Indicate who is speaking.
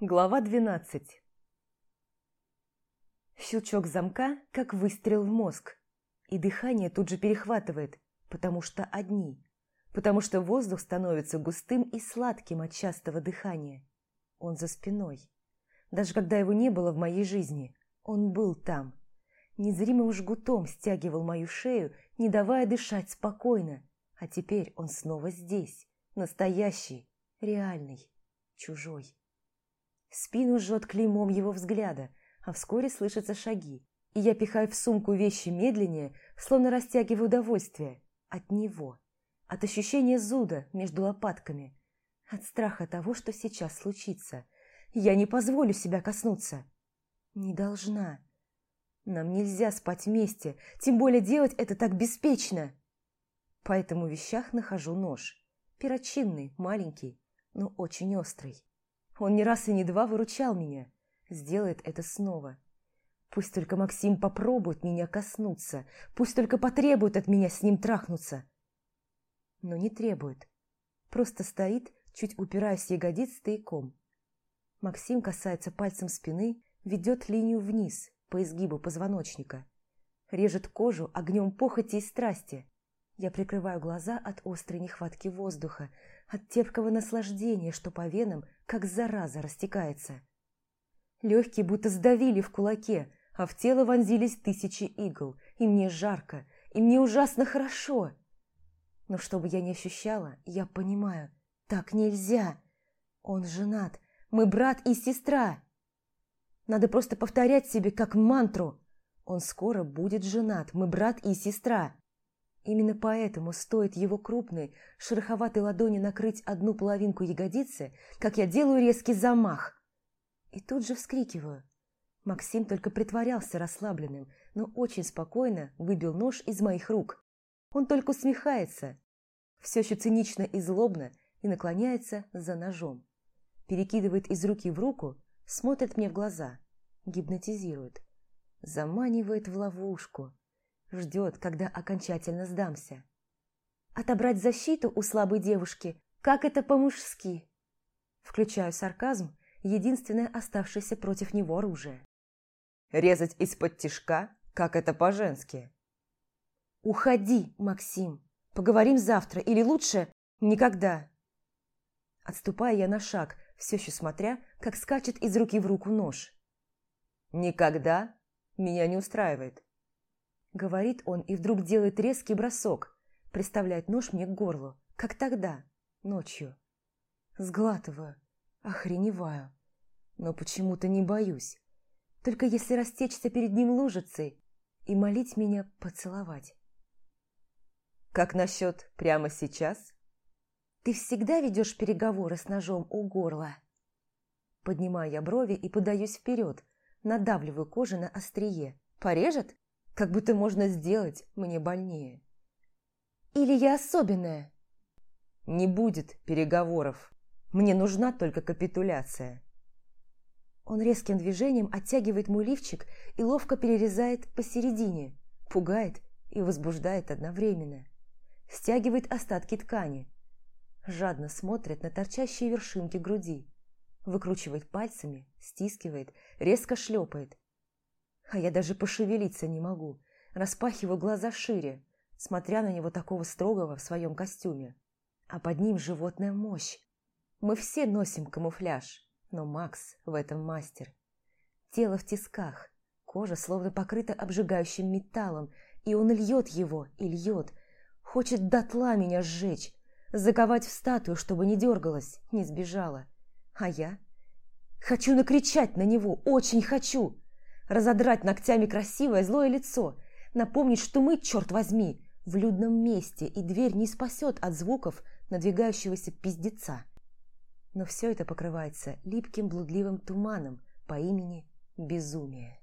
Speaker 1: Глава 12 Щелчок замка, как выстрел в мозг. И дыхание тут же перехватывает, потому что одни. Потому что воздух становится густым и сладким от частого дыхания. Он за спиной. Даже когда его не было в моей жизни, он был там. Незримым жгутом стягивал мою шею, не давая дышать спокойно. А теперь он снова здесь. Настоящий, реальный, чужой. Спину жжет клеймом его взгляда, а вскоре слышатся шаги, и я пихаю в сумку вещи медленнее, словно растягиваю удовольствие от него, от ощущения зуда между лопатками, от страха того, что сейчас случится. Я не позволю себя коснуться. Не должна. Нам нельзя спать вместе, тем более делать это так беспечно. Поэтому в вещах нахожу нож. Перочинный, маленький, но очень острый. Он не раз и не два выручал меня. Сделает это снова. Пусть только Максим попробует меня коснуться. Пусть только потребует от меня с ним трахнуться. Но не требует. Просто стоит, чуть упираясь ягодиц стояком. Максим касается пальцем спины, ведет линию вниз, по изгибу позвоночника. Режет кожу огнем похоти и страсти. Я прикрываю глаза от острой нехватки воздуха, от терпкого наслаждения, что по венам, как зараза, растекается. Легкие будто сдавили в кулаке, а в тело вонзились тысячи игл, и мне жарко, и мне ужасно хорошо. Но чтобы я не ощущала, я понимаю, так нельзя. Он женат, мы брат и сестра. Надо просто повторять себе как мантру. Он скоро будет женат, мы брат и сестра. Именно поэтому стоит его крупной, шероховатой ладони накрыть одну половинку ягодицы, как я делаю резкий замах. И тут же вскрикиваю. Максим только притворялся расслабленным, но очень спокойно выбил нож из моих рук. Он только усмехается, все еще цинично и злобно, и наклоняется за ножом. Перекидывает из руки в руку, смотрит мне в глаза, гипнотизирует. Заманивает в ловушку, ждет, когда окончательно сдамся. Отобрать защиту у слабой девушки, как это по-мужски. Включаю сарказм, единственное оставшееся против него оружие.
Speaker 2: Резать из-под тишка, как это по-женски.
Speaker 1: Уходи, Максим. Поговорим завтра, или лучше никогда. Отступая я на шаг, все еще смотря, как скачет из руки в руку нож.
Speaker 2: Никогда меня не устраивает.
Speaker 1: Говорит он и вдруг делает резкий бросок, приставляет нож мне к горлу, как тогда, ночью. Сглатываю, охреневаю, но почему-то не боюсь. Только если растечься перед ним лужицей и молить меня поцеловать.
Speaker 2: «Как насчет прямо сейчас?»
Speaker 1: «Ты всегда ведешь переговоры с ножом у горла?» Поднимаю я брови и подаюсь вперед, надавливаю кожу на острие. «Порежет?» Как будто можно сделать мне больнее. Или я особенная?
Speaker 2: Не будет переговоров. Мне нужна только капитуляция.
Speaker 1: Он резким движением оттягивает мой лифчик и ловко перерезает посередине, пугает и возбуждает одновременно. Стягивает остатки ткани. Жадно смотрит на торчащие вершинки груди. Выкручивает пальцами, стискивает, резко шлепает. А я даже пошевелиться не могу. Распахиваю глаза шире, смотря на него такого строгого в своем костюме. А под ним животная мощь. Мы все носим камуфляж, но Макс в этом мастер. Тело в тисках, кожа словно покрыта обжигающим металлом, и он льет его и льет. Хочет дотла меня сжечь, заковать в статую, чтобы не дергалась, не сбежала. А я? Хочу накричать на него, очень хочу разодрать ногтями красивое злое лицо, напомнить, что мы, черт возьми, в людном месте, и дверь не спасет от звуков надвигающегося пиздеца. Но все это покрывается липким блудливым туманом по имени Безумие.